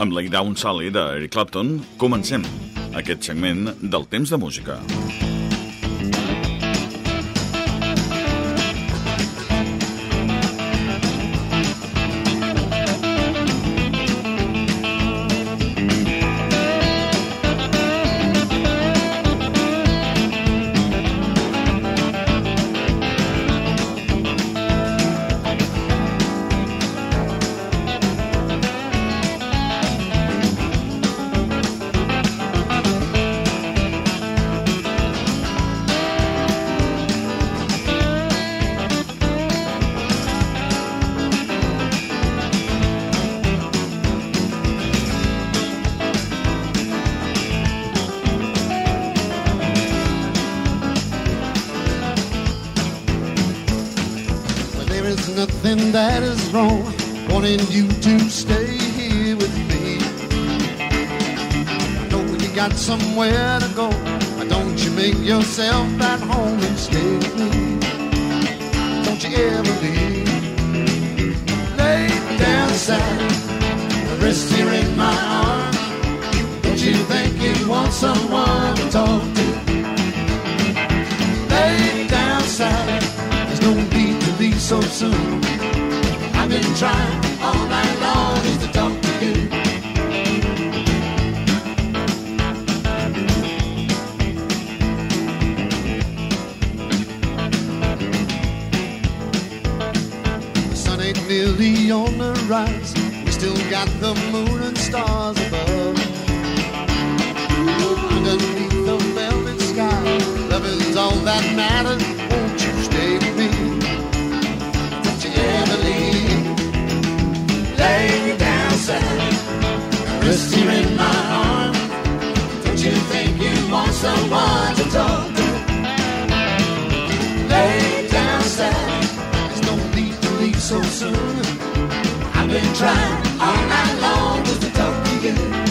Amb Lay Down Sally d'Eric Clapton, comencem aquest segment del temps de música. Well, nothing that is wrong wanting you to stay here with me. I know you got somewhere to go. Why don't you make yourself at home and stay with me? Don't you ever leave. Lay down, Sally. Rest here in my arms. Don't you think you want someone to talk to? So soon. I've been trying all night long just to talk to you. The sun ain't nearly on the rise. We still got the moon and stars above. Underneath the velvet sky, love is all that matters. Rest here in my arms. Don't you think you want someone to talk to? Lay down, Sally. There's no need to leave so soon. I've been trying all night long just to talk to you.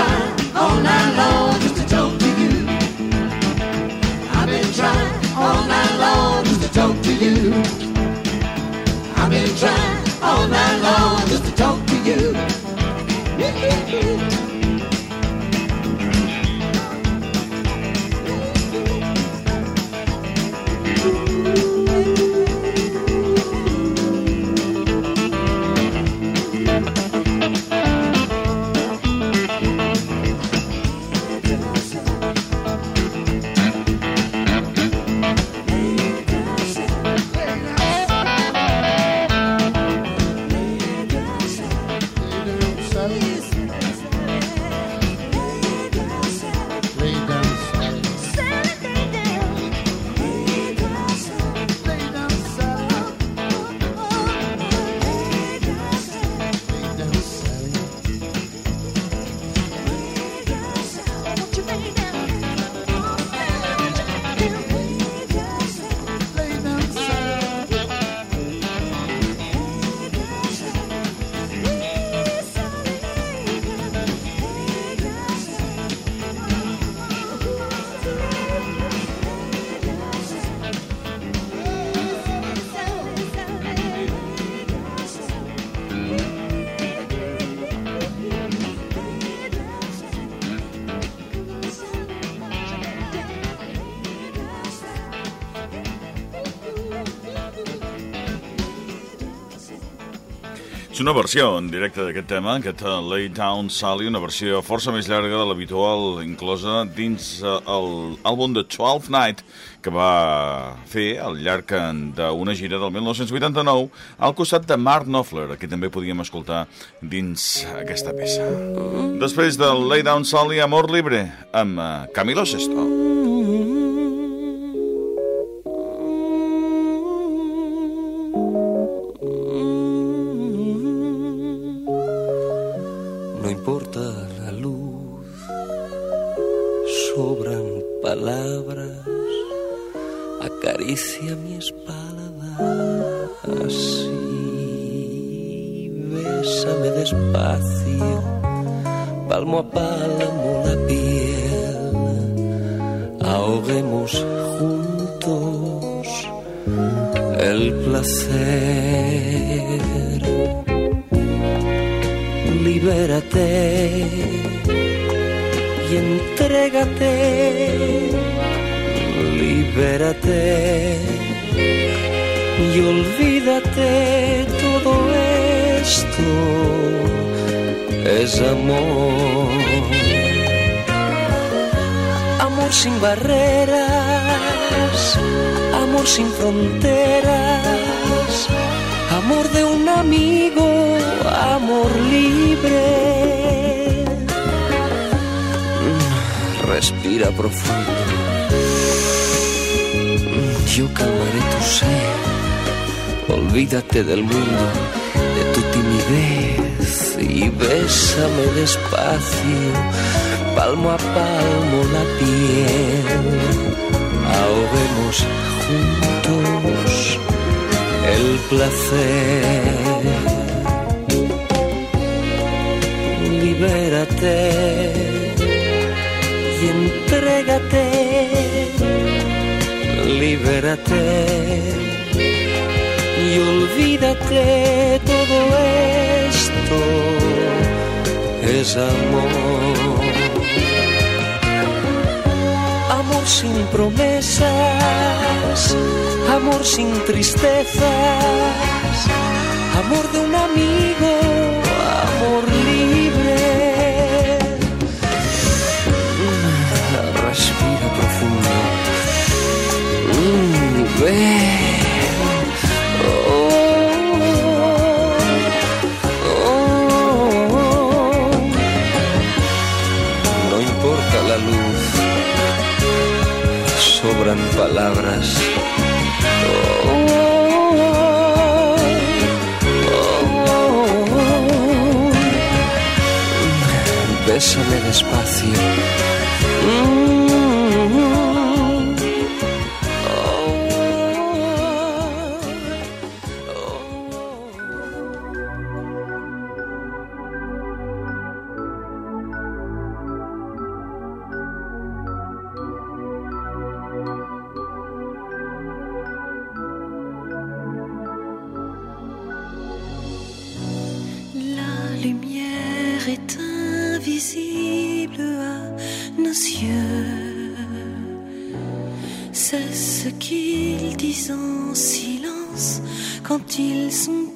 Oh all night És una versió en directe d'aquest tema, aquest uh, Lay Down Sally, una versió força més llarga de l'habitual, inclosa dins uh, l'àlbum de 12 Night, que va fer al llarg d'una gira del 1989 al costat de Mark Knopfler, que també podíem escoltar dins aquesta peça. Després del Lay Down Sally, Amor Libre, amb Camilo Sesto. Bésame despacio, palmo a palmo la piel, ahoguemos juntos el placer. Libérate y entrégate libérate y olvídate todo esto es amor. Amor sin barreras amor sin fronteras amor de un amigo amor libre. Respira profundo. Yo calmaré tu sed. Olvídate del mundo, de tu timidez y bésame despacio, palmo a palmo la piel. Ahoguemos juntos el placer. Libérate y entrégate libérate y olvídate todo esto es amor. Amor sin promesas amor sin tristezas amor de un amigo amor libre. Respira profundo. No Est invisible à nos yeux. C'est ce qu'ils disent en silence quand ils sont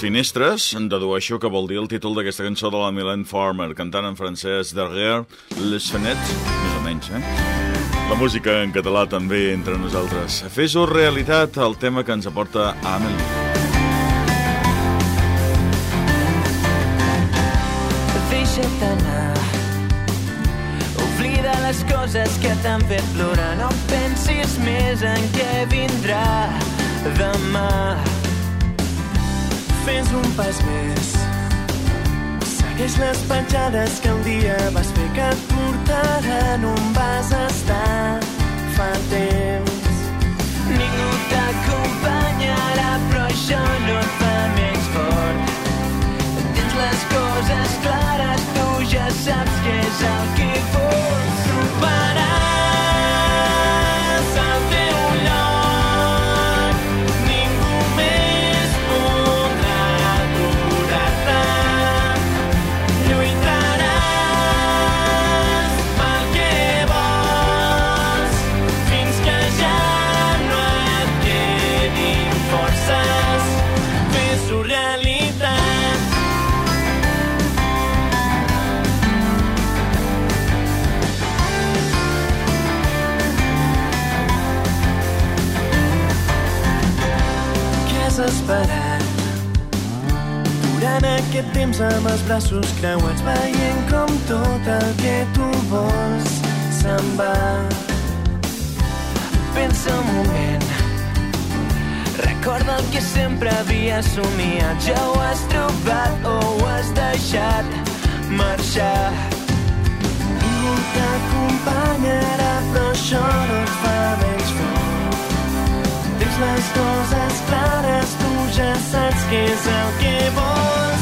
finestres, en dedueixo que vol dir el títol d'aquesta cançó de la Mylène Farmer, cantant en francès Derrière les fenêtres, més o menys, eh? La música en català també entre nosaltres. Fes-ho realitat el tema que ens aporta Amelie. Deixa't Oblida les coses que t'han fet plorar No pensis més en què vindrà demà Fes un pas més Segueix les petjades que un dia vas fer que et portaran on vas estar fa temps. Ningú t'acompanyarà, però això no et fa menys fort. Tens les coses clares, tu ja saps què és el que vols. Trobaràs braços creuats veient com tot el que tu vols se'n va. Pensa un moment, recorda el que sempre havies somiat. Ja ho has trobat o ho has deixat marxar. Ningú t'acompanyarà, però això no et fa menys fort. Tens les coses clares, tu ja saps què és el que vols.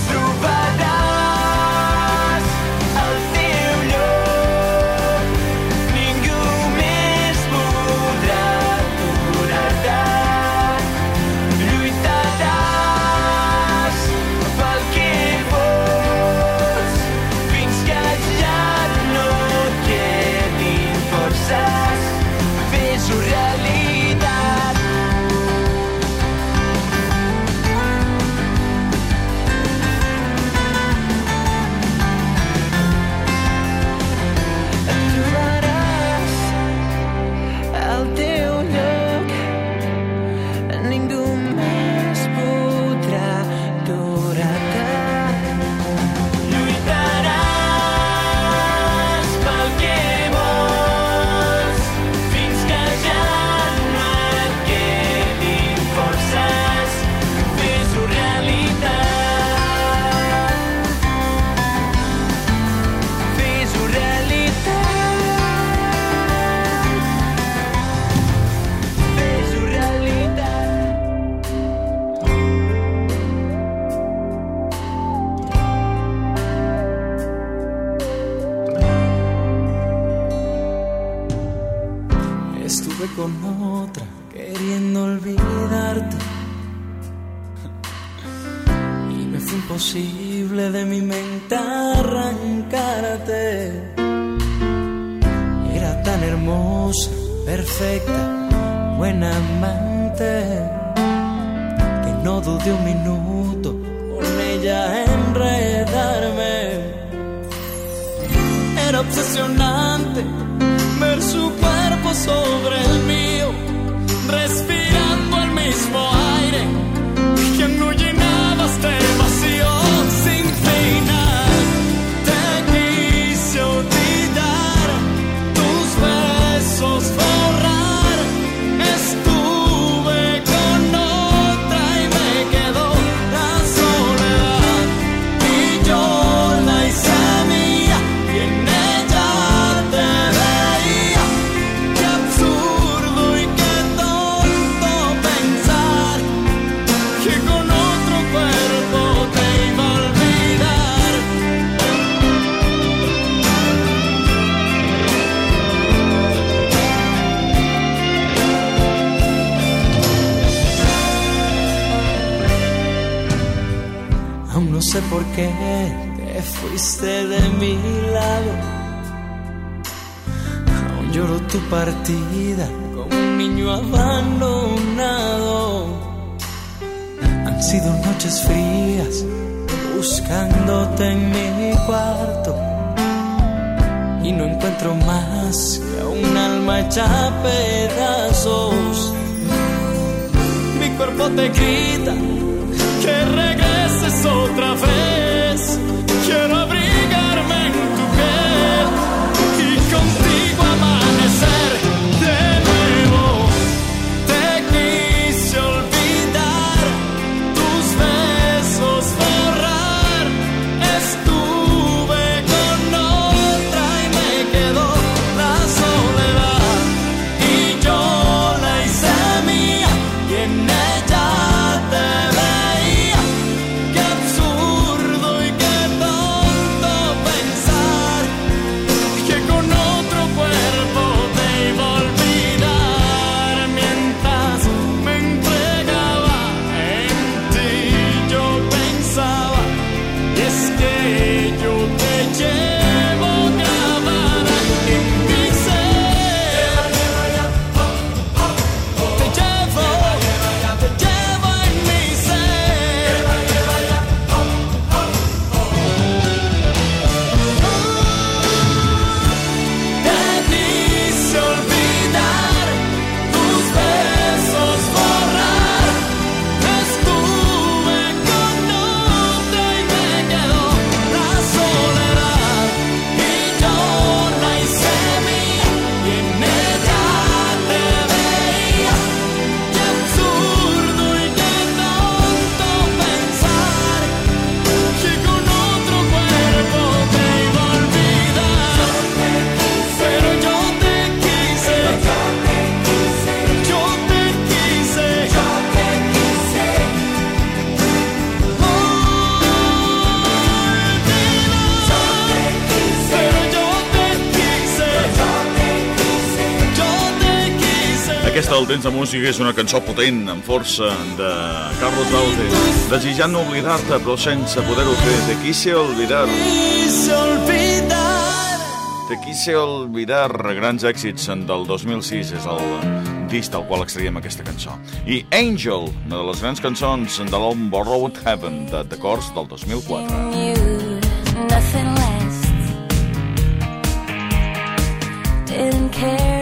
Enredarme. Era obsesionante ver su cuerpo sobre el mío, respirando el mismo sé por qué te fuiste de mi lado. Aún lloro tu partida como un niño abandonado. Han sido noches frías buscándote en mi cuarto. Y no encuentro más que un alma hecha a pedazos. Mi cuerpo te grita que regreses otra vez. Quiero de música és una cançó potent, amb força, de Carlos Baute, desitjant no oblidar-te, però sense poder-ho fer. Te quise olvidar. Te quise olvidar. Grans èxits del 2006 és el disc del qual extraiem aquesta cançó. I Angel, una de les grans cançons de l'àlbum Borrowed Heaven, de The Course del 2004. you, nothing lasts. Didn't care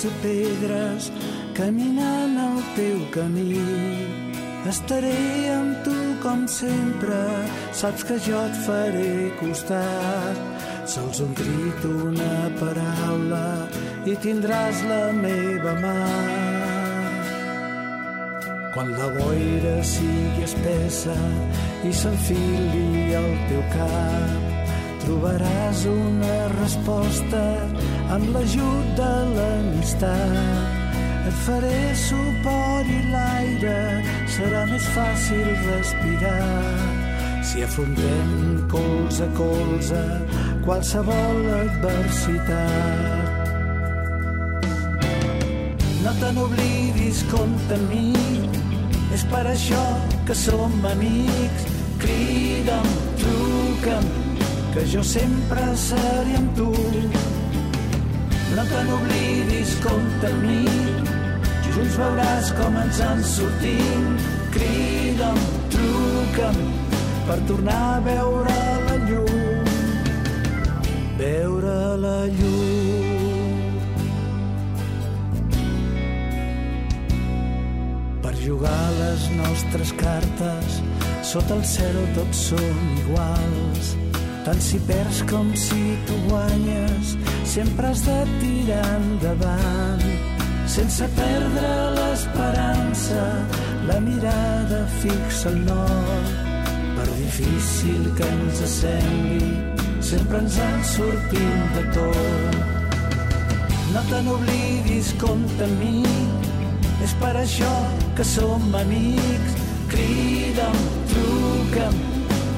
massa pedres caminant al teu camí. Estaré amb tu com sempre, saps que jo et faré costat. Sols un crit, una paraula i tindràs la meva mà. Quan la boira sigui espessa i s'enfili al teu cap, trobaràs una resposta amb l'ajut de l'amistat. Et faré suport i l'aire serà més fàcil respirar si afrontem colze a colze qualsevol adversitat. No te n'oblidis, compta amb mi, és per això que som amics. Crida'm, truca'm, que jo sempre seré amb tu. No te n'oblidis, compta amb mi, junts veuràs com ens en sortim. Crida'm, truca'm, per tornar a veure la llum. Veure la llum. Per jugar les nostres cartes sota el cel tots són iguals. Tant si perds com si tu guanyes, sempre has de tirar endavant. Sense perdre l'esperança, la mirada fixa al nord. Per difícil que ens sembli, sempre ens en sortim de tot. No te n'oblidis, compta amb mi, és per això que som amics. Crida'm, truca'm,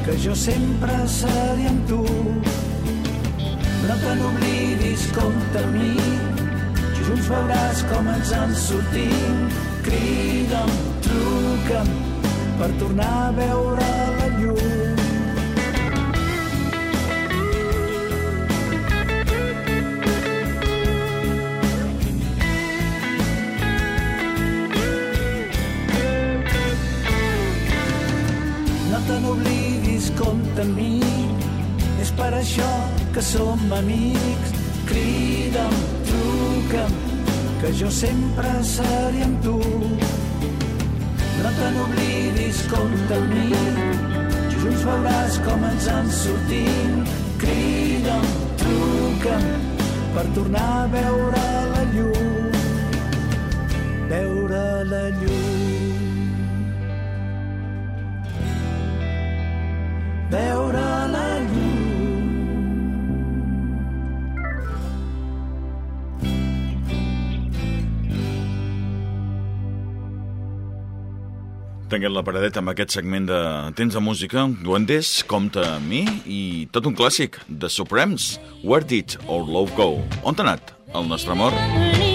que jo sempre seré amb tu. No te n'oblidis, compta amb mi, junts veuràs com ens en sortim. Crida'm, truca'm, per tornar a veure la llum. Compta amb mi, és per això que som amics. Crida'm, truca'm, que jo sempre seré amb tu. No te n'oblidis, compta amb mi, junts veuràs com ens en sortim. Crida'm, truca'm, per tornar a veure la llum. Veure la llum. Veure la llum. Tanquem la paradeta amb aquest segment de temps de música. Duendes, compta amb mi i tot un clàssic, The Supremes, Where Did Our Love Go? On t'ha anat el nostre amor? Leave